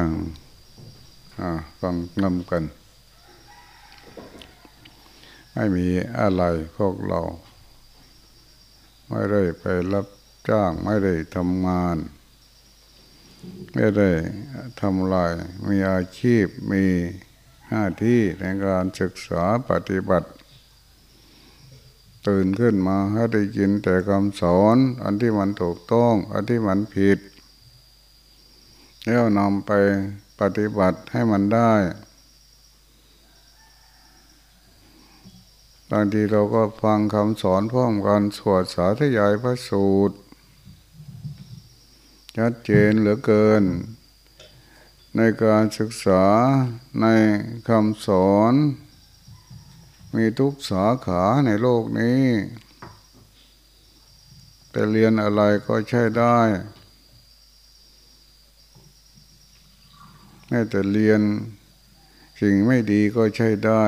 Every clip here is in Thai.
ฟังอ่าฟังนำกัน ไม่มีอะไรพวกเรา ไม่ได้ไปรับจ้าง ไม่ได้ทำงาน ไม่ได้ทำลายมีอาชีพมีหน้าที่ในการศึกษาปฏิบัติ ตื่นขึ้นมาให้ได้ยินแต่คำสอน อันที่มันถูกต้อง อันที่มันผิด แล้วนำไปปฏิบัติให้มันได้บางทีเราก็ฟังคำสอนพร้อมกันสวดสาธยายพระสูตรชัดเจนเหลือเกิน ในการศึกษาในคำสอน มีทุกสาขาในโลกนี้แต่เรียนอะไรก็ใช้ได้ แม้แต่เรียนสิ่งไม่ดีก็ใช้ได้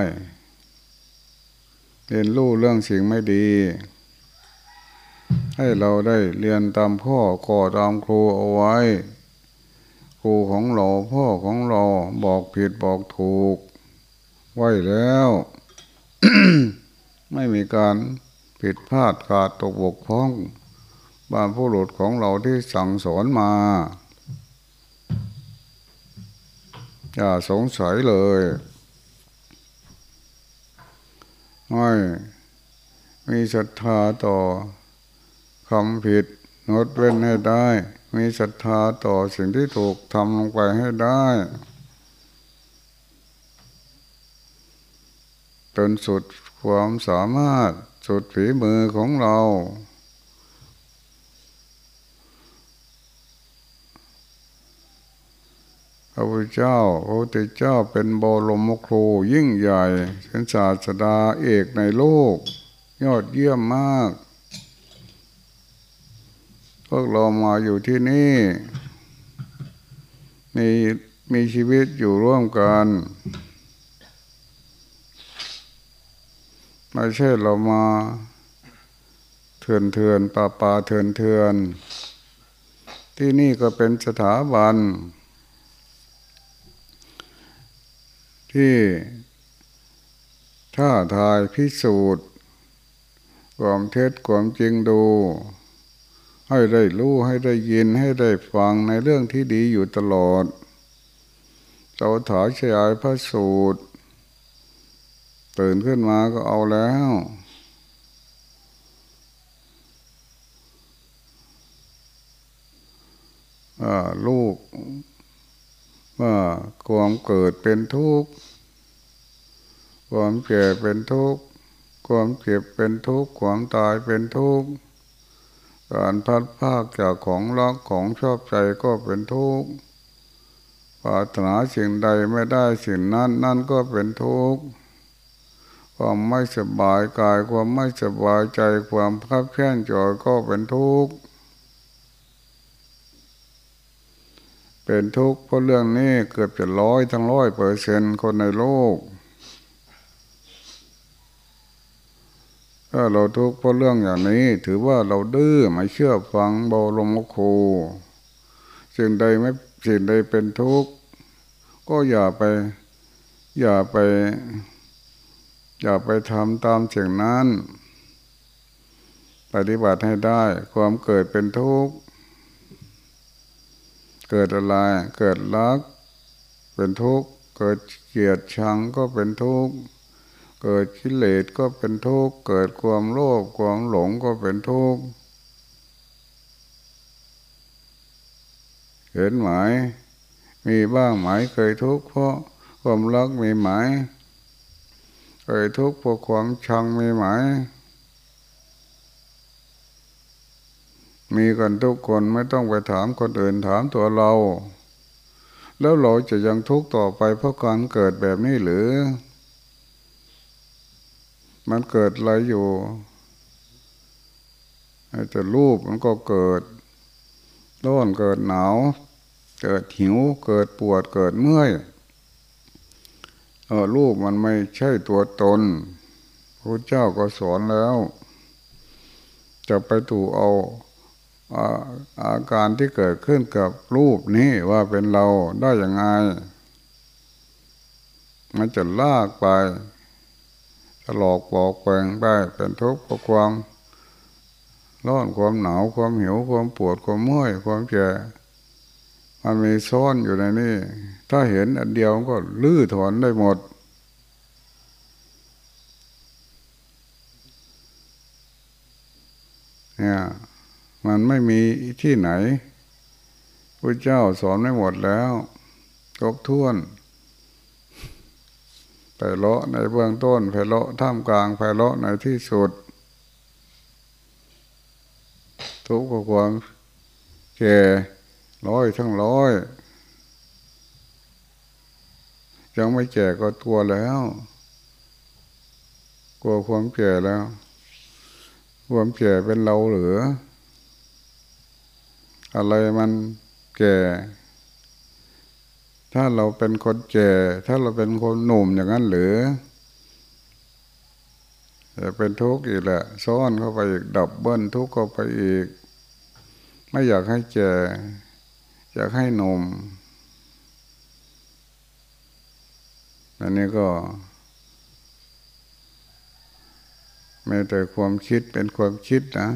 เรียนรู้เรื่องสิ่งไม่ดี ให้เราได้เรียนตามพ่อก่อตามครูเอาไว้ ครูของเราพ่อของเราบอกผิดบอกถูก ไว้แล้ว ไม่มีการผิดพลาดขาดตกบกพร่องบานผู้หลุดของเราที่สั่งสอนมา อย่าสงสัยเลยไม่มีศรัทธาต่อคำผิดงดเว้นให้ได้ มีศรัทธาต่อสิ่งที่ถูกทำลงไปให้ได้จนสุดความสามารถสุดฝีมือของเรา พระพุทธเจ้าพระพุทธเจ้าเป็นบรมครูยิ่งใหญ่เป็นศาสดาเอกในโลก ยอดเยี่ยมมาก พวกเรามาอยู่ที่นี่ มีมีชีวิตอยู่ร่วมกันไม่ใช่เรามาเถื่อนเถื่อนป่าป่าเถื่อนเถื่อนที่นี่ก็เป็นสถาบัน ที่ท่าทายพิสูจน์ ความเท็จความจริงดู ให้ได้รู้ให้ได้ยินให้ได้ฟังในเรื่องที่ดีอยู่ตลอดเราถอยฉยายพระสูตร ตื่นขึ้นมาก็เอาแล้วลูก ว่าความเกิดเป็นทุกข์ความแก่เป็นทุกข์ความเจ็บเป็นทุกข์ความตายเป็นทุกข์การพัดภาคจากของรักของชอบใจก็เป็นทุกข์ปรารถนาสิ่งใดไม่ได้สิ่งนั้นนั่นก็เป็นทุกข์ความไม่สบายกายความไม่สบายใจความพับแค้นจอยก็เป็นทุกข์ เป็นทุกข์เพราะเรื่องนี้เกือบจะร้อยทั้งร้อยเปอร์เซนคนในโลก ถ้าเราทุกข์เพราะเรื่องอย่างนี้ ถือว่าเราดื้อไม่เชื่อฟังบรมครูสิ่งใดไม่สิ่งใดเป็นทุกข์ก็อย่าไป อย่าไป อย่าไปทำตามสิ่งนั้น ปฏิบัติให้ได้ความเกิดเป็นทุกข์ เกิดอะไร เกิดรัก เป็นทุกข์ เกิดเกลียดชังก็เป็นทุกข์ เกิดกิเลสก็เป็นทุกข์ เกิดความโลภความหลงก็เป็นทุกข์ เห็นไหม มีบ้างไหมเคยทุกข์เพราะความรักมีไหมเคยทุกข์เพราะความชังมีไหม มีกันทุกคนไม่ต้องไปถามคนอื่นถามตัวเรา แล้วเราจะยังทุกข์ต่อไปเพราะการเกิดแบบนี้หรือ มันเกิดอะไรอยู่แต่รูปมันก็เกิดร้อนเกิดหนาว เกิดหิว เกิดปวดเกิดเมื่อยเออรูปมันไม่ใช่ตัวตนพระเจ้าก็สอนแล้ว จะไปถูเอา อาการที่เกิดขึ้นกับรูปนี้ว่าเป็นเราได้ย่างไง มันจะลากไปถลอกปอกแปงไปเป็นทุกข์เพราะความร้อนความหนาวความหิวความปวดความเมื่อยความแก่มันมีซ่อนอยู่ในนี้ถ้าเห็นอันเดียวก็ลื้อถอนได้หมด เนี่ย มันไม่มีที่ไหนพระเจ้าสอนไม่หมดแล้วครบถ้วนไปเลาะในเบื้องต้นไปเลาะท่ามกลางไปเลาะในที่สุด ทุกข์ความแก่ร้อยทั้งร้อยยังไม่แก่ก็ตัวแล้ว กลัวความแก่แล้ว ความแก่เป็นเราหรือ อะไรมันแก่ ถ้าเราเป็นคนแก่ ถ้าเราเป็นคนหนุ่มอย่างนั้นหรือจะเป็นทุกข์อีกแหละซ้อนเข้าไปอีกดับเบิ้ลทุกข์เข้าไปอีก ไม่อยากให้แก่อยากให้หนุ่มอันนี้ก็แม้แต่ความคิดเป็นความคิดนะ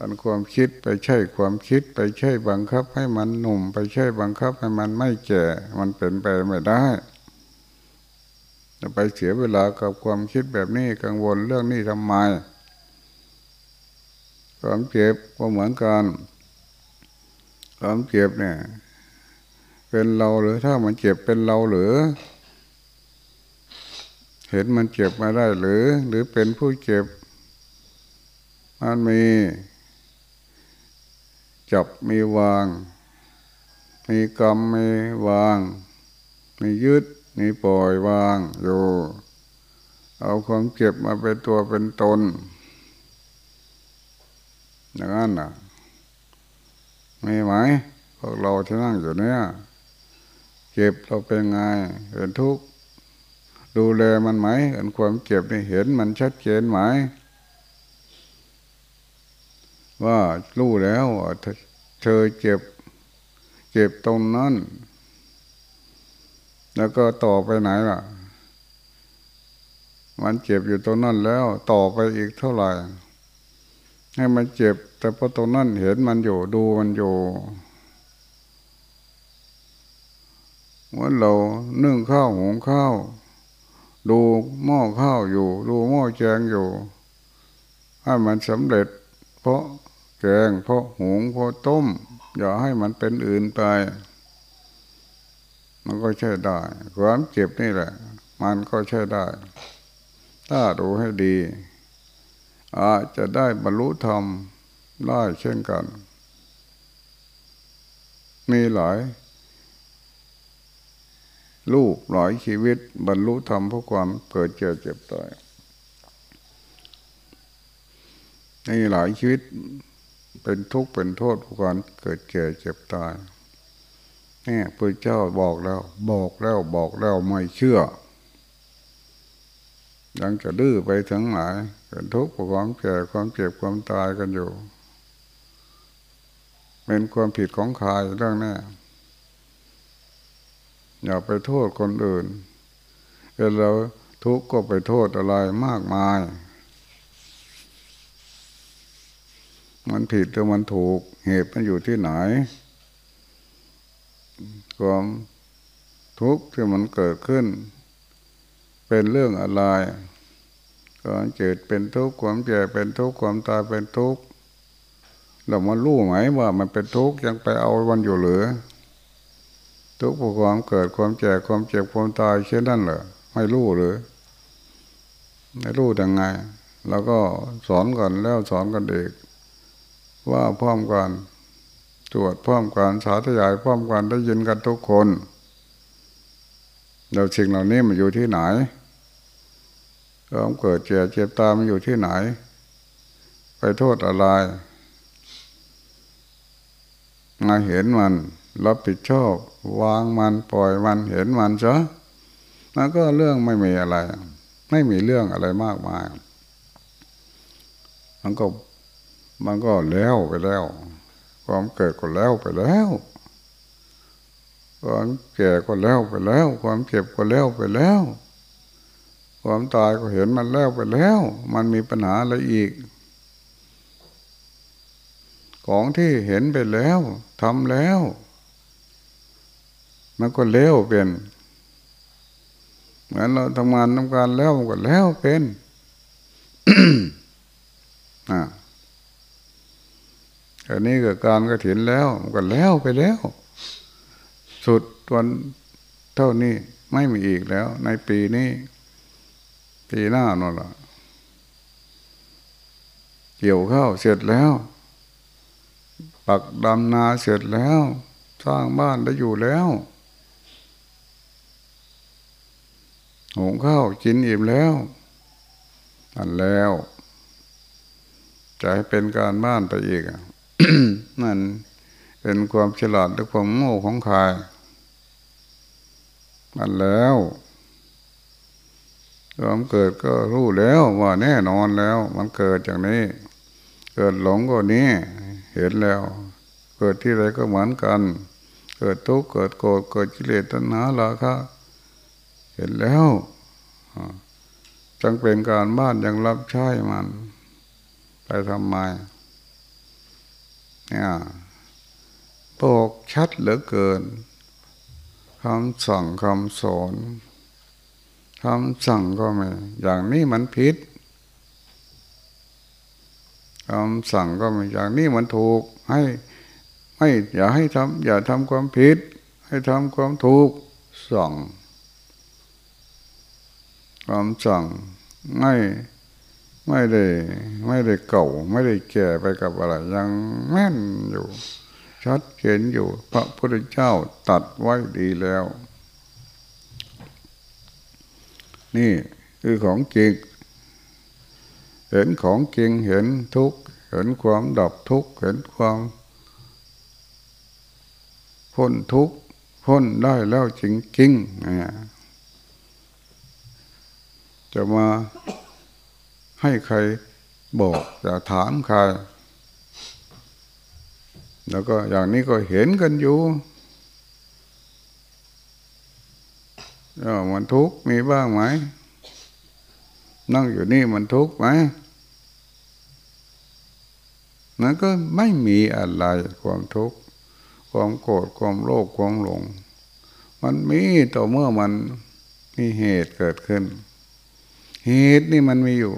อันความคิดไปใช่ความคิดไปใช่บังคับให้มันหนุ่ม ไปใช่บังคับให้มันไม่แก่ มันเป็นไปไม่ได้จะไปเสียเวลากับความคิดแบบนี้กังวลเรื่องนี้ทำไมความเจ็บก็เหมือนกันความเจ็บเนี่ย เป็นเราหรือถ้ามันเจ็บเป็นเราหรือ เห็นมันเจ็บมาได้หรือ หรือเป็นผู้เจ็บมันมี จับมีวาง มีกรรมมีวาง มียึดมีปล่อยวางอยู่เอาความเจ็บมาเป็นตัวเป็นตนอย่างนั้นน่ะมีไหมพวกเราที่นั่งอยู่เนี่ยเจ็บเราเป็นไงเป็นทุกข์ดูแลมันไหมเห็นความเจ็บนี่เห็นมันชัดเจนไหม ว่ารู้แล้วเธอเจ็บ เจ็บตรงนั้น แล้วก็ต่อไปไหนล่ะ มันเจ็บอยู่ตรงนั้นแล้ว ต่อไปอีกเท่าไหร่ ให้มันเจ็บ แต่พอตรงนั้นเห็นมันอยู่ดูมันอยู่เหมือนเรานึ่งข้าวหุงข้าว ดูหม้อข้าวอยู่ ดูหม้อแกงอยู่ ให้มันสำเร็จ เพราะ แกงเพราะหุงเพราะต้ม อย่าให้มันเป็นอื่นไป มันก็ใช่ได้ ความเจ็บนี่แหละ มันก็ใช่ได้ ถ้าดูให้ดี อาจจะได้บรรลุธรรมได้เช่นกัน มีหลายลูกหลายชีวิต บรรลุธรรมเพราะความเกิดเจ็บเจ็บตายในหลายชีวิต เป็นทุกข์เป็นโทษเพราะความเกิดเจ็บเจ็บตายนี่พระเจ้าบอกแล้ว บอกแล้วบอกแล้วไม่เชื่อยังจะดื้อไปถึงไหนเป็นทุกข์ความแก่ความเจ็บความตายกันอยู่ เป็นความผิดของใครเรื่องนี้อย่าไปโทษคนอื่นเวลาเราทุกข์ก็ไปโทษอะไรมากมาย มันผิดหรือมันถูก เหตุมันอยู่ที่ไหน ความทุกข์ที่มันเกิดขึ้น เป็นเรื่องอะไรความเจ็บเป็นทุกข์ความแก่เป็นทุกข์ความตายเป็นทุกข์เรามารู้ไหมว่ามันเป็นทุกข์ยังไปเอาวันอยู่หรือ ทุกข์ความเกิดความแก่ความเจ็บความตายเช่นนั้นเหรอไม่รู้หรือไม่รู้ยังไง แล้วก็สอนกันแล้วสอนกันเด็ก ว่าพร้อมกันตรวจพร้อมกันสาธยายพร้อมกันได้ยินกันทุกคนเราสิ่งเหล่านี้มันอยู่ที่ไหนความเกิดเจ็บเจ็บตามันอยู่ที่ไหน ไปโทษอะไรมาเห็นมันรับผิดชอบ วางมันปล่อยมันเห็นมันซะมันก็เรื่องไม่มีอะไร ไม่มีเรื่องอะไรมากมายมันก็ มันก็แล้วไปแล้ว ความเกิดก็แล้วไปแล้วความแก่ก็แล้วไปแล้ว ความเจ็บก็แล้วไปแล้ว ความตายก็เห็นมันแล้วไปแล้ว มันมีปัญหาอะไรอีก ของที่เห็นไปแล้วทำแล้ว มันก็แล้วเป็นเหมือนเราทำงานทำการแล้วมันก็แล้วเป็นอ่า อันนี้ก็การก็ถินแล้วมันก็แล้วไปแล้ว สุดวันเท่านี้ไม่มีอีกแล้ว ในปีนี้ ปีหน้านั่นหละเกี่ยวข้าวเสร็จแล้ว ปักดำนาเสร็จแล้ว สร้างบ้านได้อยู่แล้วหุงข้าวกินอิ่มแล้วอันแล้วจะให้เป็นการบ้านไปอีก นั่นเป็นความฉลาดหรือความโง่ของใครมันแล้วความเกิดก็รู้แล้วว่าแน่นอนแล้ว มันเกิดจากนี้ เกิดหลงก็นี้เห็นแล้ว เกิดที่ไรก็เหมือนกัน เกิดทุกข์เกิดโกรธเกิดกิเลสตัณหาราคะเห็นแล้วจังเป็นการบ้านยังรับใช้มัน ไปทำไม เนี่ยปกชัดเหลือเกินคำสั่งคำสอนคำสั่งก็ไม่ อย่างนี้มันผิดคำสั่งก็ไม่อย่างนี้มันถูก ให้ไม่อย่าให้ทำอย่าทำความผิด ให้ทำความถูกสั่งความสั่งไม่ ไม่ได้ ไม่ได้เก่า ไม่ได้แก่ไปกับอะไร ยังแม่นอยู่ ชัดเจนอยู่ พระพุทธเจ้าตัดไว้ดีแล้ว นี่คือของจริงเห็นของจริงเห็นทุกข์เห็นความดับทุกข์เห็นความพ้นทุกข์พ้นได้แล้วจริงๆเนี่ยจะมา ให้ใครบอกจะถามใคร แล้วก็อย่างนี้ก็เห็นกันอยู่มันทุกข์มีบ้างไหม นั่งอยู่นี่มันทุกข์ไหมมันก็ไม่มีอะไรความทุกข์ความโกรธความโลภความหลง มันมีต่อเมื่อมันมีเหตุเกิดขึ้น เหตุนี่มันมีอยู่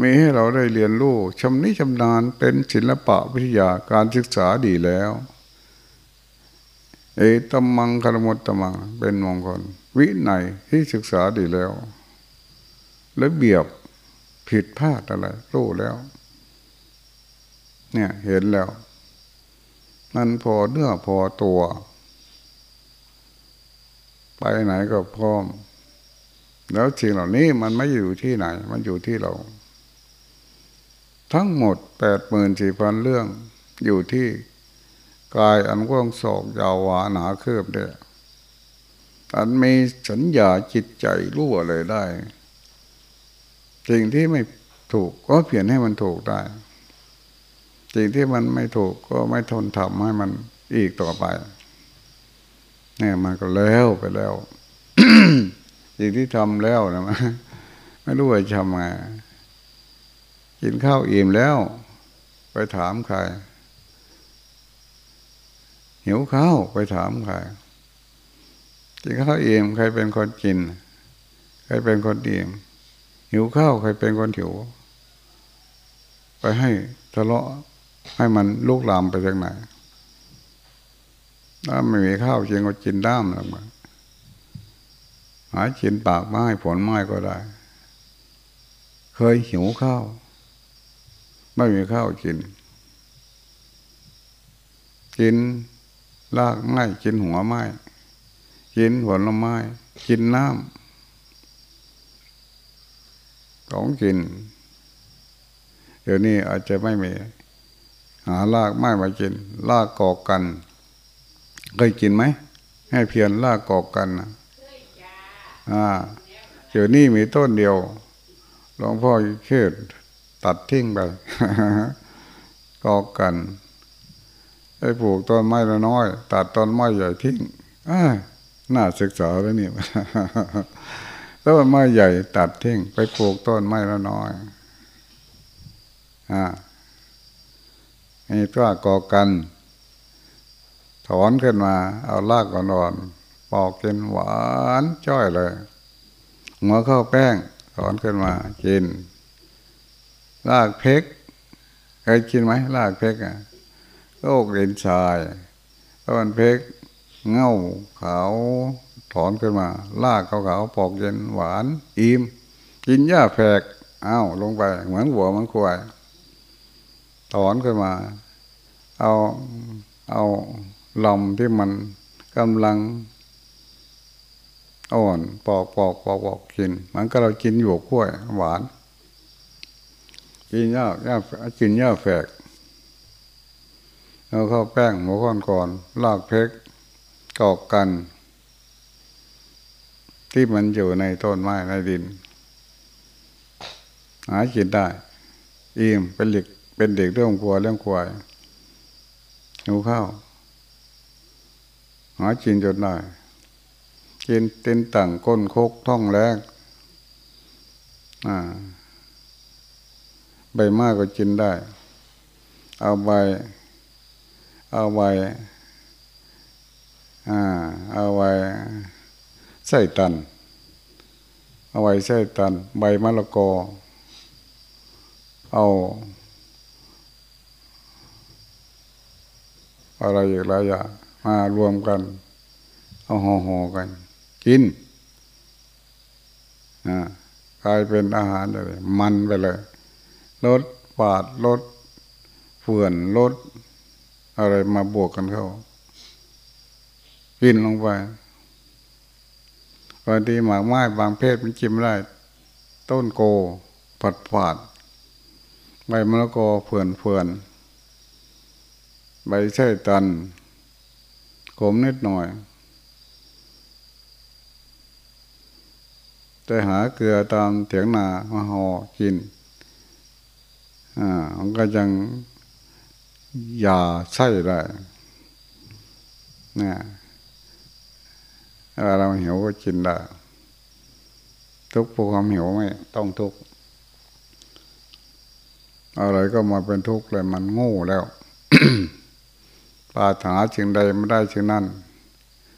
มีให้เราได้เรียนรู้ชำนิชำนาญเป็นศิลปะวิทยาการศึกษาดีแล้ว เอตมังคารมตตมังเป็นมงคลวิไนที่ศึกษาดีแล้วแล้วเบียบผิดพลาดอะไรรู้แล้ว เนี่ยเห็นแล้ว มันพอเนื้อพอตัว ไปไหนก็พร้อม แล้วสิ่งเหล่านี้มันไม่อยู่ที่ไหน มันอยู่ที่เรา ทั้งหมดแปดหมื่นสี่พันเรื่อง อยู่ที่กายอันกว้างศอกยาววาหนาเคืบเดียอันมีสัญญาจิตใจรู้อะไรได้สิ่งที่ไม่ถูกก็เปลี่ยนให้มันถูกได้สิ่งที่มันไม่ถูกก็ไม่ทนทำให้มันอีกต่อไปเนี่ยมันก็แล้วไปแล้วสิ่งที่ทำแล้วนะมันไม่รู้ว่าทำไง กินข้าวอิ่มแล้ว ไปถามใครหิวข้าวไปถามใครกินข้าวอิ่มใครเป็นคนกิน ใครเป็นคนอิ่มหิวข้าวใครเป็นคนหิว ไปให้ทะเลาะให้มันลุกลามไปทางไหนถ้าไม่มีข้าวกินก็กินด้ามลงมาหากินปากไม้ผลไม้ก็ได้ เคยหิวข้าว ไม่มีข้าวกิน กินลากไม้กินหัวไม้กินผลไม้ กินน้ำของกิน เดี๋ยวนี้อาจจะไม่มี หาลากไม้มากิน ลากกอกกัน เคยกินไหม ให้เพียรลากกอกกันนะอ่าเดี๋ยวนี้มีต้นเดียวหลวงพ่อเทศ ตัดทิ้งไปกอกันไอ้ปลูกต้นไม้ละน้อย ตัดต้นไม้ใหญ่ทิ้งอ่าน่าศึกษาแล้วนี่ต้นไม้ใหญ่ ตัดทิ้งไปปลูกต้นไม้ละน้อยอ่านี่ตัวกอกัน ถอนขึ้นมา เอาลากก่อนๆปอกกินหวานจ้อยเลยหัวข้าวแป้งถอนขึ้นมากิน ลากเพกเคยกินไหมลากเพกอะโรคเรนชายต้นเพกเง่าขาวถอนขึ้นมา ลากขาวๆปอกเย็นหวานอิ่มกินหญ้าแฝกอ้าวลงไป เหมือนหัวเหมือนควายถอนขึ้นมา เอาเอาลำที่มันกำลังอ่อนปอกปอกปอกปอกกิน มันก็เรากินอยู่กล้วยหวาน กินหญ้าหญ้ากินหญ้าแฝกแล้วข้าวแป้งหมูก้อนก่อนลากเพกกอกกัน ที่มันอยู่ในต้นไม้ในดิน หากินได้อิ่มเป็นเด็กเป็นเด็กเรื่องกลัวเรื่องควายหิวข้าวหากินจนได้กินเต้นต่างก้นคกท่องแรกอ่า ใบมากก็กินได้ เอาใบ เอาใบอ่าเอาใบไส้ตัน เอาใบไส้ตัน ใบมะละกอ เอาอะไรอีกหลายอย่างมารวมกัน เอาห่อหอกัน กินอ่ากลายเป็นอาหารเลยมันไปเลย ลดปาดลดเฟื่อนลดอะไรมาบวกกันเข้า กินลงไปบางทีหมากไม้บางเพศมันกินไม่ได้ ต้นโกผัดผาด ใบมะละกอเฟื่อนเฟื่อนใบไช่ตัน ขมนิดหน่อยแต่หาเกลือตามเถียงนามาห่อกิน อ่ามันก็ยังยาใช่ได้นะเวลาเราหิวก็กินได้ทุกข์เพราะความหิวไม่ต้องทุกข์อะไรก็มาเป็นทุกข์เลยมันโง่แล้วปรารถนาจึงใดไม่ได้จึงนั้น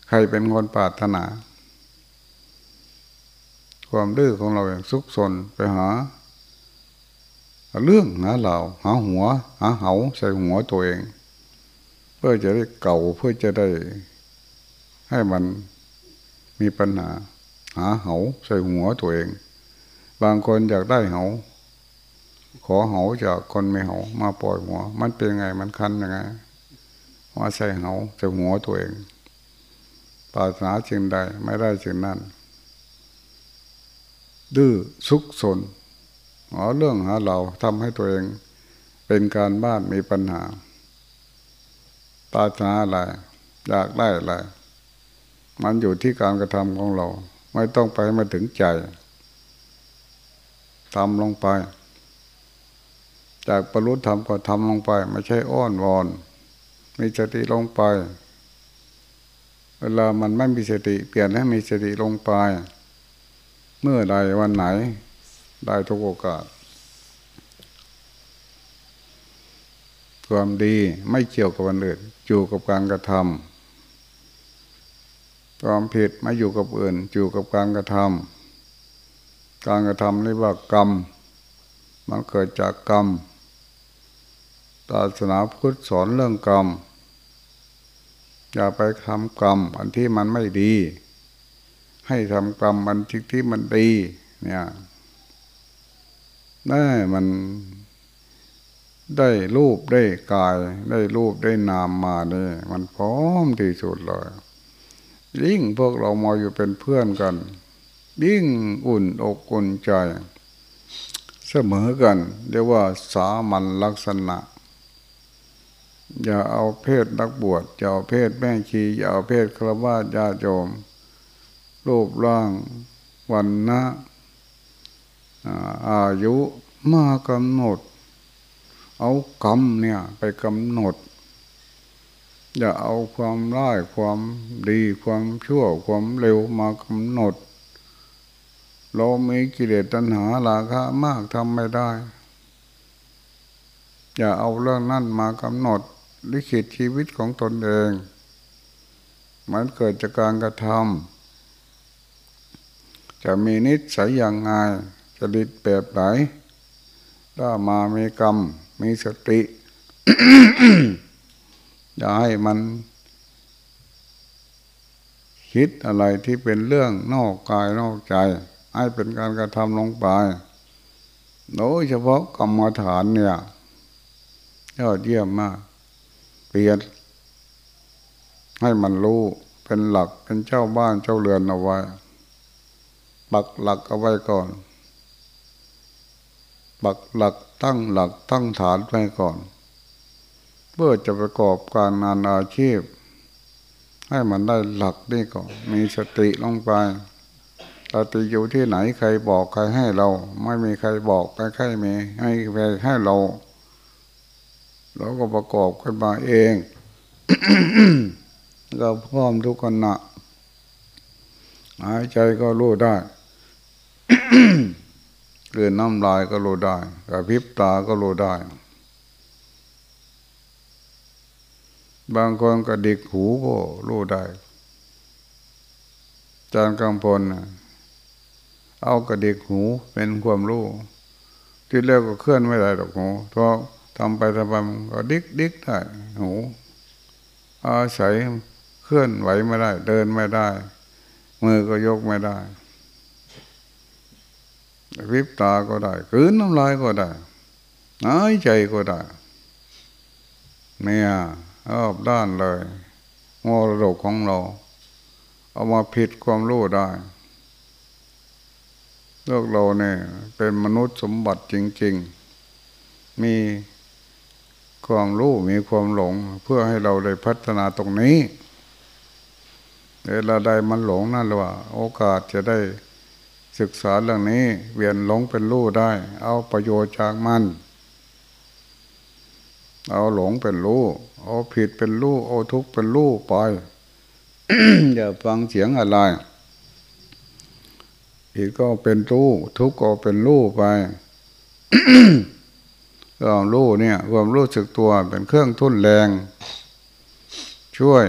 ใครเป็นคนปรารถนา ความดื้อของเราอย่างซุกซนไปหา เรื่องหาเราหาหัว หาเหาใส่หัวตัวเอง เพื่อจะได้เก่าเพื่อจะได้ ให้มันมีปัญหา หาเหาใส่หัวตัวเอง บางคนอยากได้เหาขอเหาจากคนไม่เหามาปล่อยหัว มันเป็นไงมันคันยังไงว่าใส่เหาใส่หัวตัวเองปรารถนาจึงใดไม่ได้จึงนั้นดื้อซุกซน หาเรื่องหาเราทำให้ตัวเองเป็นการบ้านมีปัญหาปรารถนาอะไรอยากได้อะไรมันอยู่ที่การกระทำของเรา ไม่ต้องไปมาถึงใจทำลงไป จากปรุธธรรมก็ทำลงไป ไม่ใช่อ้อนวอน มีสติลงไป เวลามันไม่มีสติ เปลี่ยนให้มีสติลงไป เมื่อใดวันไหน ได้ทุกโอกาส ความดีไม่เกี่ยวกับวันอื่นอยู่กับการกระทำความผิดไม่อยู่กับอื่นอยู่กับการกระทำการกระทำเรียกว่ากรรม มันเกิดจากกรรมศาสนาพุทธสอนเรื่องกรรม อย่าไปทำกรรมอันที่มันไม่ดี ให้ทำกรรมอันที่ที่มันดี เนี่ย ได้มันได้รูปได้กาย ได้รูปได้นามมาเนี่ยมันพร้อมที่สุดเลยยิ่งพวกเรามาอยู่เป็นเพื่อนกัน ยิ่งอุ่นอกอุ่นใจ เสมอกัน เรียกว่าสามัญลักษณะ อย่าเอาเพศนักบวชอย่าเอาเพศแม่ชีอย่าเอาเพศครวญญาโยมรูปร่างวันนะ อายุมากำหนด เอากรรมเนี่ยไปกำหนด อย่าเอาความร้ายความดีความชั่วความเร็วมากำหนด เรามีกิเลสตัณหาราคะมากทำไม่ได้ อย่าเอาเรื่องนั้นมากำหนดลิขิตชีวิตของตนเอง มันเกิดจากการกระทำจะมีนิสัยอย่างไง จะดิดแบบไหน ถ้ามามีกรรม มีสติ อย่าให้มัน คิดอะไรที่เป็นเรื่องนอกกายนอกใจ ให้เป็นการกระทำลงไป โดยเฉพาะกรรมฐานเนี่ยยอดเยี่ยมมาก เปลี่ยน ให้มันรู้เป็นหลักเป็นเจ้าบ้านเจ้าเรือนเอาไว้ปักหลักเอาไว้ก่อน ปักหลักตั้งหลักตั้งฐานไปก่อน เพื่อจะประกอบการงานอาชีพ ให้มันได้หลักนี่ก่อนมีสติลงไปเราติอยู่ที่ไหนใครบอกใครให้เรา ไม่มีใครบอกใครใครมีให้ใครให้เราเราก็ประกอบขึ้นมาเอง เราพร้อมทุกคนนะหายใจก็รู้ได้ เกลือน้ำลายก็รู้ได้กระพริบตาก็รู้ได้ บางคนก็ดิกหูก็รู้ได้ จานกำพลเอากระดิกหูเป็นความรู้ ที่แรกก็เคลื่อนไม่ได้หรอกหูเพราะทำไปทำไปก็ดิกดิกได้หูอาศัยเคลื่อนไหวไม่ได้ เดินไม่ได้ มือก็ยกไม่ได้ วิบตาก็ได้กืนน้ำลายก็ได้หายใจก็ได้เนี่ยรอบด้านเลยมรดกของเรา เอามาผิดความรู้ได้โลกเราเนี่ยเป็นมนุษย์สมบัติจริง ๆ มีความรู้มีความหลง เพื่อให้เราได้พัฒนาตรงนี้เวลาใดมันหลงนั่นแหละว่า โอกาสจะได้ ศึกษาเรื่องนี้เวียนหลงเป็นรู้ได้ เอาประโยชน์จากมัน เอาหลงเป็นรู้ เอาผิดเป็นรู้ เอาทุกข์เป็นรู้ไปอย่าฟังเสียงอะไรผิดก็เป็นรู้ ทุกข์ก็เป็นรู้ไปความรู้เนี่ยความรู้สึกตัวเป็นเครื่องทุ่นแรง ช่วย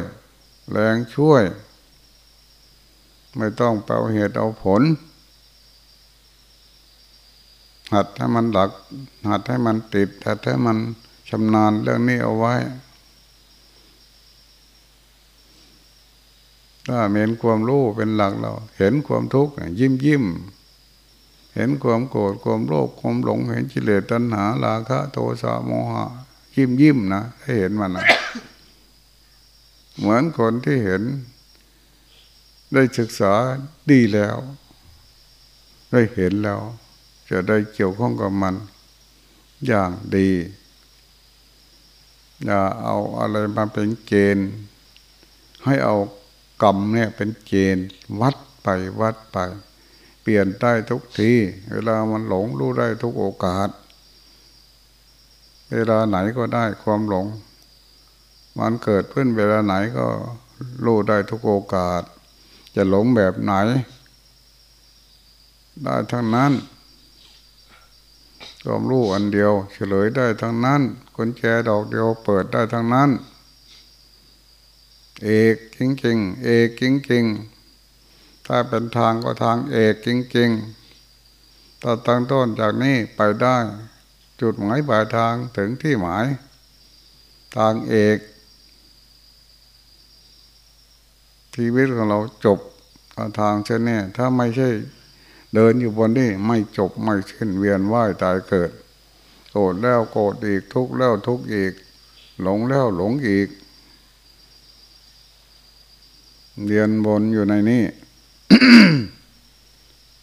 แรงช่วย ไม่ต้องเป่าเหตุเอาผล หัดให้มันหลัก หัดให้มันติดหัดให้มันชำนาญเรื่องนี้เอาไว้ ถ้าเห็นความรู้เป็นหลักเรา เห็นความทุกข์ยิ้มยิ้มเห็นความโกรธความโลภความหลง เห็นกิเลสตัณหาราคะโทสะโมหะ ยิ้มยิ้มนะให้เห็นมันนะเหมือนคนที่เห็น ได้ศึกษาดีแล้ว ได้เห็นแล้ว จะได้เกี่ยวข้องกับมัน อย่างดี อย่าเอาอะไรมาเป็นเกณฑ์ ให้เอากรรมเนี่ยเป็นเกณฑ์วัดไปวัดไป เปลี่ยนได้ทุกที เวลามันหลงรู้ได้ทุกโอกาส เวลาไหนก็ได้ความหลง มันเกิดขึ้นเวลาไหนก็รู้ได้ทุกโอกาส จะหลงแบบไหน ได้ทั้งนั้น ความรู้อันเดียว เฉลยได้ทั้งนั้นกุญแจดอกเดียวเปิดได้ทั้งนั้น เอกจริงๆเอกจริงๆถ้าเป็นทางก็ทางเอกจริงๆต่อตั้งต้นจากนี้ไปได้ จุดหมายปลายทางถึงที่หมาย ทางเอกชีวิตของเราจบทางเช่นนี้ถ้าไม่ใช่ เดินอยู่บนนี้ไม่จบไม่ขึ้นเวียนว่ายตายเกิด โกรธแล้วโกรธอีกทุกข์แล้วทุกข์อีก หลงแล้วหลงอีก เรียนบนอยู่ในนี้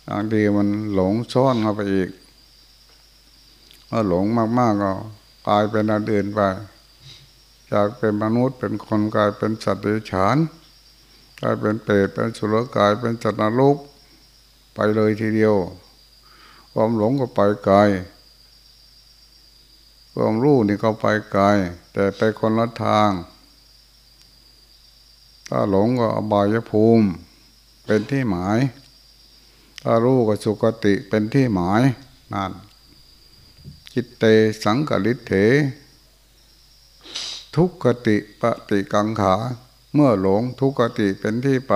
บางทีมันหลงซ่อนเข้าไปอีกถ้าหลงมากๆก็กลายเป็นอันอื่นไป จากเป็นมนุษย์เป็นคนกลายเป็นสัตว์เดรัจฉานกลายเป็นเปรตเป็นสุรกายเป็นจัตนรก ไปเลยทีเดียว ความหลงก็ไปไกลความรู้นี่เขาไปไกลแต่ไปคนละทาง ถ้าหลงก็อบายภูมิ เป็นที่หมาย ถ้ารู้ก็สุคติเป็นที่หมายนั่นจิตเตสังกลิเถ ทุกขติปฏิกังขา เมื่อหลงทุกขติเป็นที่ไป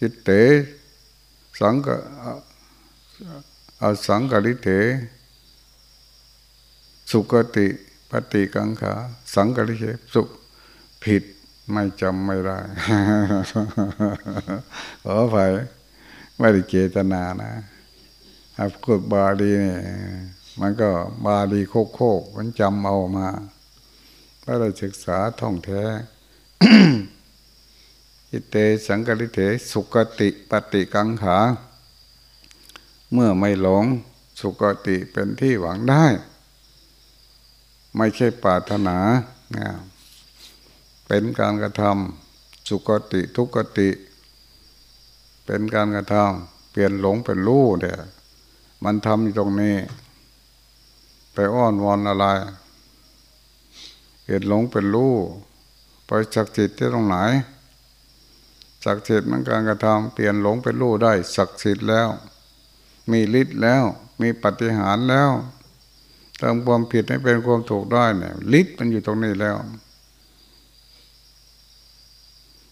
จิตเต สังกอสังกลิเถสุกติปฏิกังขา สังกลิเถสุขผิดไม่จำไม่ได้ขอไปไม่ได้เจตนานะถ้าพูดบาลีเนี่ยมันก็บาลีโคกโคกมันจำเอามาถ้าเราศึกษาท่องแท้ อิเตสังกฤิเถสุกติปฏิกังขา เมื่อไม่หลงสุกติเป็นที่หวังได้ ไม่ใช่ปรารถนาเนี่ยเป็นการกระทำสุกติทุกติ เป็นการกระทำเปลี่ยนหลงเป็นรู้เดียมันทำอยู่ตรงนี้ ไปอ้อนวอนอะไรเห็นหลงเป็นรู้ไปศักดิ์สิทธิ์ที่ตรงไหน ศักดิ์สิทธิ์มันการกระทำเปลี่ยนหลงเป็นรู้ได้ศักดิ์สิทธิ์แล้ว มีฤทธิ์แล้ว มีปฏิหารแล้วทำความผิดให้เป็นความถูกได้เนี่ยฤทธิ์มันอยู่ตรงนี้แล้ว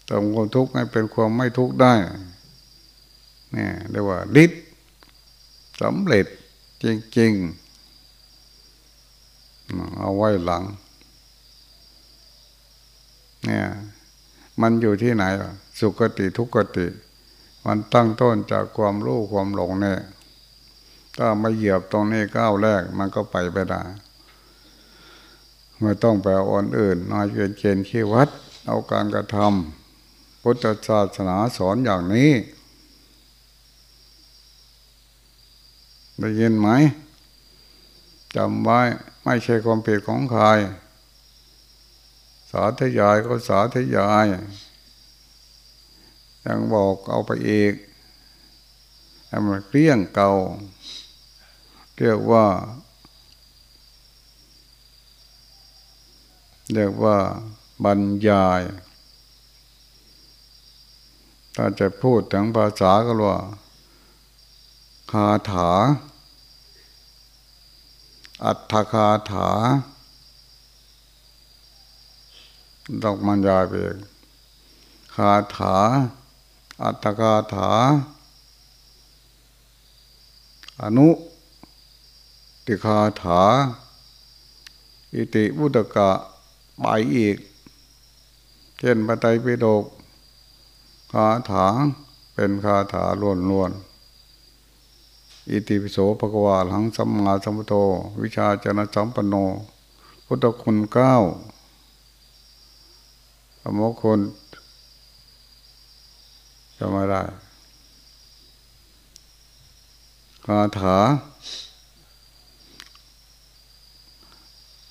ทำความทุกข์ให้เป็นความไม่ทุกข์ได้เนี่ยเรียกว่าฤทธิ์สำเร็จจริงๆเอาไว้หลัง เนี่ย มันอยู่ที่ไหนล่ะ สุกติทุกติ มันตั้งต้นจากความรู้ความหลงเนี่ยถ้ามาเหยียบตรงนี้ก้าวแรกมันก็ไปไปได้ไม่ต้องไปอ่อนอื่นน้อยเกินเกณฑ์ขี้วัด เอาการกระทำพุทธศาสนาสอนอย่างนี้ ได้ยินไหมจำไว้ไม่ใช่ความผิดของใคร สาธยายก็สาธยาย ยังบอกเอาไปเอกให้มันเกลี้ยงเก่าเรียกว่าเรียกว่าบรรยาย ถ้าจะพูดถึงภาษาก็ว่าคาถา อัตถคาถาดอกมันยายไปคาถา อัตถคาถา อนุติคาถา อิติวุตกะไปอีก เช่นปไตยปิฎกคาถาเป็นคาถาล้วนๆ อิติปิโสภควาหังสัมมาสัมพุทโธวิชาจนะสัมปโน พุทธคุณเก้าสมคุณ จะมาได้คาถา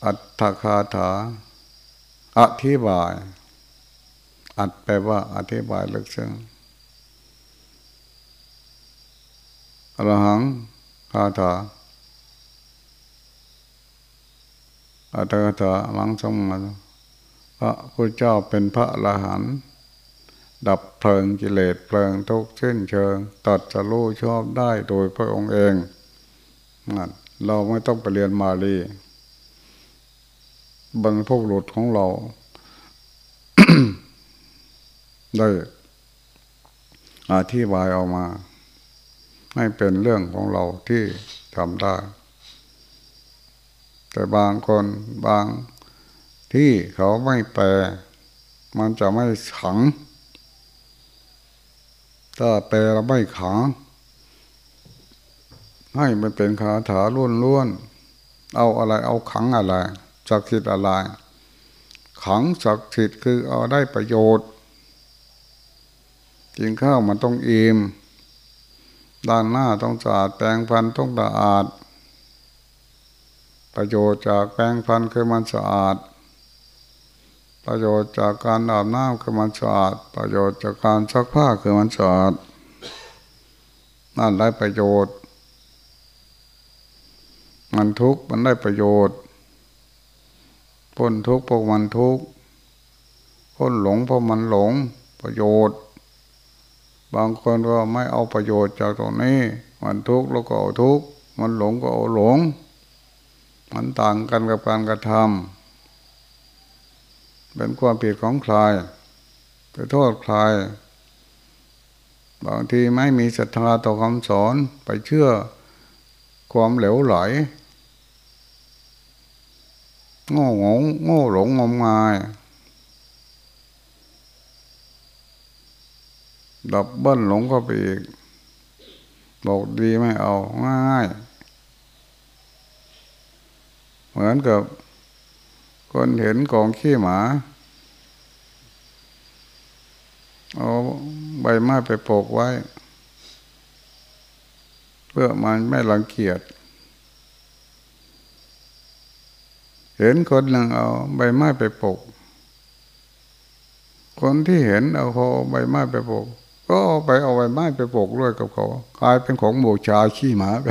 อัตถคาถา อธิบาย อัดแปลว่า อธิบายลึกซึ้งอรหังคาถาอัตถกถาหลังสมมาพระพุทธเจ้าเป็นพระอรหันต์ ดับเพลิงกิเลสเพลิงทุกข์เส้นเชิง ตัดสรู้ชอบได้โดยพระองค์เองนั่นเราไม่ต้องไปเรียนมาลีบรรพบุรุษของเรา ได้อธิบายออกมาไม่เป็นเรื่องของเราที่ทำได้ แต่บางคนบางที่เขาไม่แปลมันจะไม่ขัง ถ้าแปลเราไม่ขังให้มันเป็นคาถาล้วนๆ เอาอะไรเอาขังอะไรศักดิ์สิทธิ์อะไร ขังศักดิ์สิทธิ์คือเอาได้ประโยชน์กินข้าวมันต้องอิ่มด้านหน้าต้องสะอาดแปรงฟันต้องสะอาด ประโยชน์จากแปรงฟันคือมันสะอาด ประโยชน์จากการอาบน้ำคือมันสะอาด ประโยชน์จากการซักผ้าคือมันสะอาดนั่นได้ประโยชน์ มันทุกข์มันได้ประโยชน์พ้นทุกข์เพราะมันทุกข์พ้นหลงเพราะมันหลงประโยชน์ บางคนก็ไม่เอาประโยชน์จากตรงนี้ มันทุกข์แล้วก็เอาทุกข์มันหลงก็เอาหลง มันต่างกันกับการกระทำ เป็นความผิดของใครไปโทษใครบางทีไม่มีศรัทธาต่อคำสอนไปเชื่อความเหลวไหลโง่งงโง่หลงงมงายดับเบิ้ลหลงเข้าไปอีก บอกดีไม่เอาง่าย เหมือนกับ คนเห็นกองขี้หมาเอาใบไม้ไปปกไว้ เพื่อมันไม่รังเกียจเห็นคนหนึ่งเอาใบไม้ไปปก คนที่เห็นเอาเขาใบไม้ไปปก ก็ไปเอาใบไม้ไปปกด้วยกับเขากลายเป็นของบูชาขี้หมาไป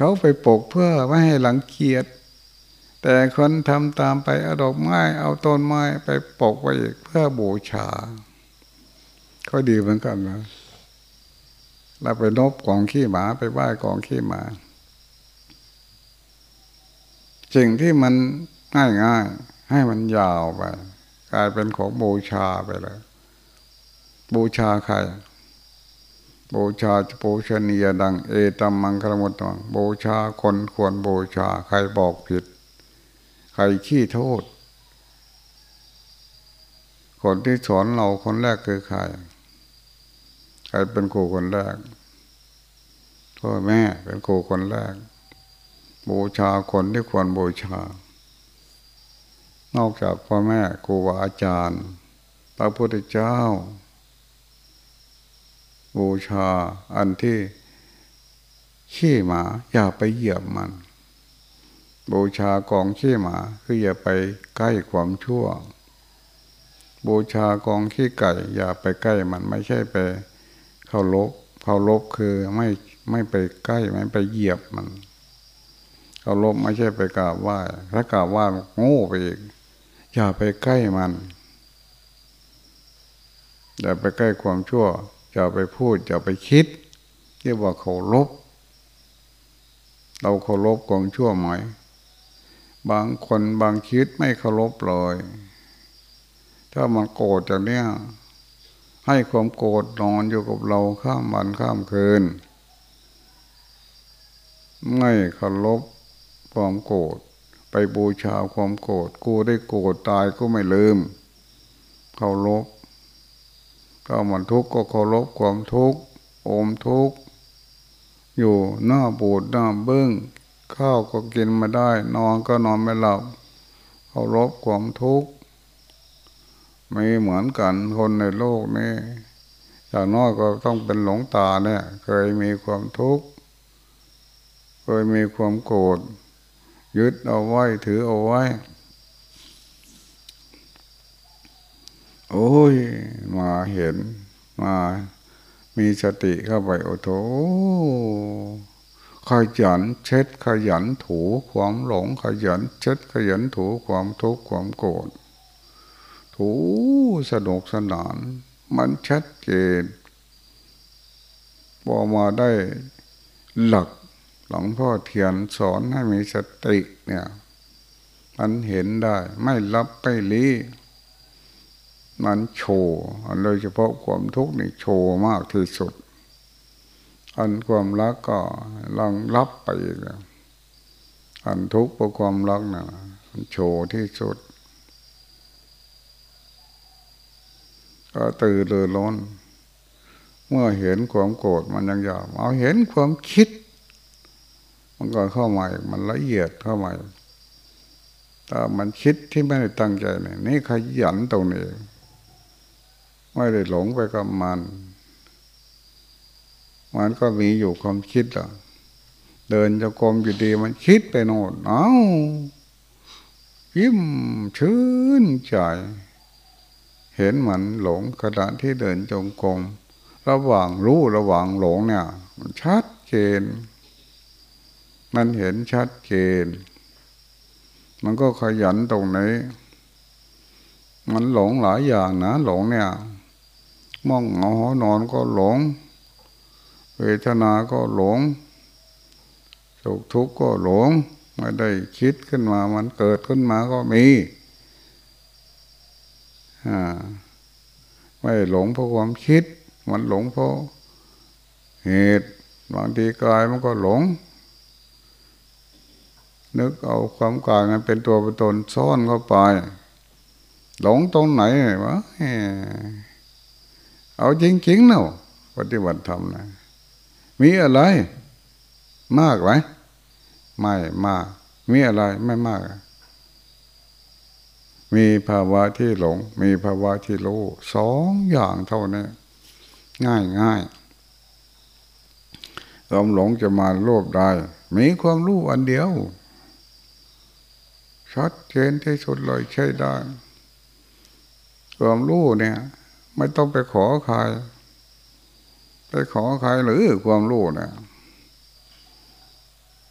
เขาไปปกเพื่อไม่ให้หลังเกียจแต่คนทำตามไปเอาดอกไม้เอาต้นไม้ไปปกไว้อีกเพื่อบูชา ก็ดีเหมือนกันนะเราไปนบกองขี้หมาไปไหว้กองขี้หมาสิ่งที่มันง่ายง่ายให้มันยาวไป กลายเป็นของบูชาไปเลย บูชาใคร บูชาจะบูชนียดัง เอตัมมังครมุตตังบูชาคนควรบูชาใครบอกผิด ใครขี้โทษ คนที่สอนเราคนแรกคือใคร ใครเป็นครูคนแรกพ่อแม่เป็นครูคนแรก บูชาคนที่ควรบูชา นอกจากพ่อแม่ครูบาอาจารย์ พระพุทธเจ้า บูชาอันที่ขี้หมาอย่าไปเหยียบมัน บูชากองขี้หมาคืออย่าไปใกล้ความชั่ว บูชากองขี้ไก่ อย่าไปใกล้มันไม่ใช่ไปเข้าลบเข้าลบคือไม่ไม่ไปใกล้ไม่ไปเหยียบมันเคารพไม่ใช่ไปกราบไหว้ถ้ากราบไหว้โง่ไปอีกอย่าไปใกล้มันอย่าไปใกล้ความชั่ว อย่าไปพูดอย่าไปคิดเรียกว่าเคารพเราเคารพกองชั่วไหมบางคนบางคิดไม่เคารพเลยถ้ามันโกรธจากเนี้ยให้ความโกรธนอนอยู่กับเราข้ามวันข้ามคืน ไม่เคารพความโกรธไปบูชาความโกรธกูได้โกรธตายก็ไม่ลืมเคารพ ถ้ามันทุกข์ก็เคารพความทุกข์โอมทุกข์อยู่หน้าบูดหน้าเบิ้งข้าวก็กินมาได้ นอนก็นอนไม่หลับเคารพความทุกข์ไม่เหมือนกันคนในโลกนี้อย่างน้อยก็ต้องเป็นหลงตาเนี่ย เคยมีความทุกข์เคยมีความโกรธยึดเอาไว้ถือเอาไว้ โอ้ย มาเห็นมามีสติเข้าไปโอ้โถขยันเช็ดขยันถูความหลงขยันเช็ดขยันถูความทุกข์ความโกรธถูสนุกสนาน มันชัดเจนพอมาได้หลักหลวงพ่อเทียนสอนให้มีสติเนี่ย มันเห็นได้ไม่รับไม่ลี้ มันโชว์โดยเฉพาะความทุกข์นี่โชว์มากที่สุด อันความรักก็ลังรับไปอีกอันทุกข์เพราะความรักนะ่ะมันโชว์ที่สุดก็ตื่นเลยล้น เมื่อเห็นความโกรธมันยังอยากเอาเห็นความคิด มันก็เข้ามามันละเอียดเข้ามาแต่มันคิดที่ไม่ได้ตั้งใจเนี่ยนี่ขยันตรงนี้ ไม่ได้หลงไปกับมัน มันก็มีอยู่ความคิดอะ เดินจะกรมอยู่ดีมันคิดไปโน่นเอ้ายิ้มชื่นใจ เห็นมันหลงขณะที่เดินจงกรมระหว่างรู้ระหว่างหลงเนี่ย มันชัดเจน มันเห็นชัดเจน มันก็ขยันตรงนี้ มันหลงหลายอย่างนะหลงเนี่ย มองเหงาหอนอนก็หลง เวทนาก็หลงสุขทุกข์ก็หลงไม่ได้คิดขึ้นมามันเกิดขึ้นมาก็มีไม่หลงเพราะความคิด มันหลงเพราะเหตุบางทีกายมันก็หลง นึกเอาความกายมันเป็นตัวเป็นตนซ่อนเข้าไป หลงตรงไหนวะ เอาจริงๆเนาะปฏิบัติธรรมนะ มีอะไร มากไหมไม่มาก มีอะไรไม่มาก มีภาวะที่หลง มีภาวะที่รู้สองอย่างเท่านี้ง่ายง่ายความหลงจะมาโลภได้ มีความรู้อันเดียวชัดเจนที่สุดเลยใช่ได้ ความรู้เนี่ย ไม่ต้องไปขอใคร ไปขอใครหรือความรู้เนี่ย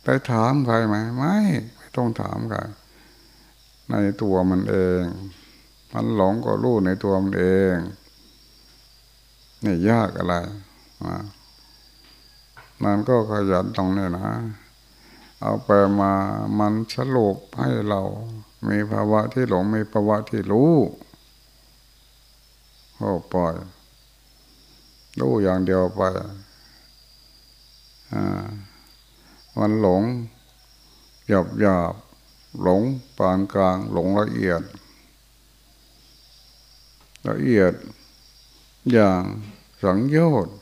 ไปถามใครไหมไม่ไม่ต้องถามใครในตัวมันเอง มันหลงก็รู้ในตัวมันเองนี่ยากอะไรมันก็ขยันตรงนี้นะ เอาไปมามันสรุปให้เรา มีภาวะที่หลงมีภาวะที่รู้ ก็ปล่อยรู้อย่างเดียวไปอ่ามันหลงหยาบหยาบหลงปานกลาง หลงละเอียด ละเอียดอย่างสังโยชน์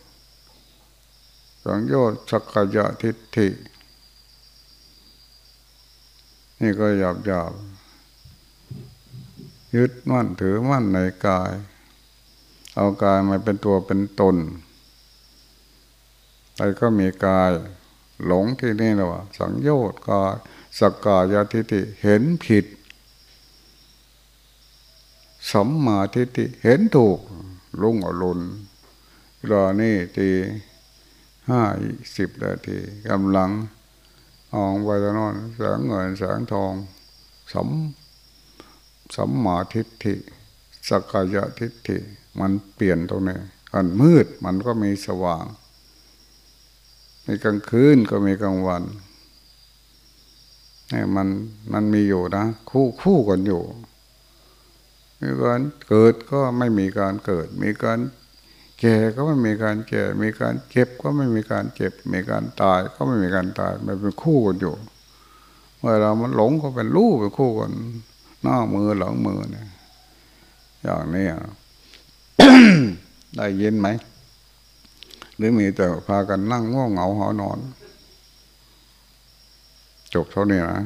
สังโยชน์สักกายทิฏฐิ นี่ก็หยาบหยาบยึดมั่นถือมั่นในกาย เอากายมาเป็นตัวเป็นตนอะไรก็มีกาย หลงที่นี่แหละว่าสังโยชน์กายสักกายทิฏฐิเห็นผิดสัมมาทิฏฐิเห็นถูก ลุงอรุณรอนี่ตีห้าสิบนาทีกำลังอองไปตะนอนแสงเงินแสงทองสัมสัมมาทิฏฐิสกายทิฏฐิ มันเปลี่ยนตรงนี้มันมืดมันก็มีสว่างในกลางคืนก็มีกลางวันนี่มันมันมีอยู่นะ คู่คู่กันอยู่ มีการเกิดก็ไม่มีการเกิด มีการแก่ก็ไม่มีการแก่ มีการเจ็บก็ไม่มีการเจ็บ มีการตายก็ไม่มีการตาย มันเป็นคู่กันอยู่ เมื่อเรามันหลงก็เป็นรู้เป็นคู่กันหน้ามือหลังมือเนี่ยอย่างนี้ ได้ยินไหม หรือมีแต่พากันนั่งง่วงเหงาหอนอน จบเท่านี้นะ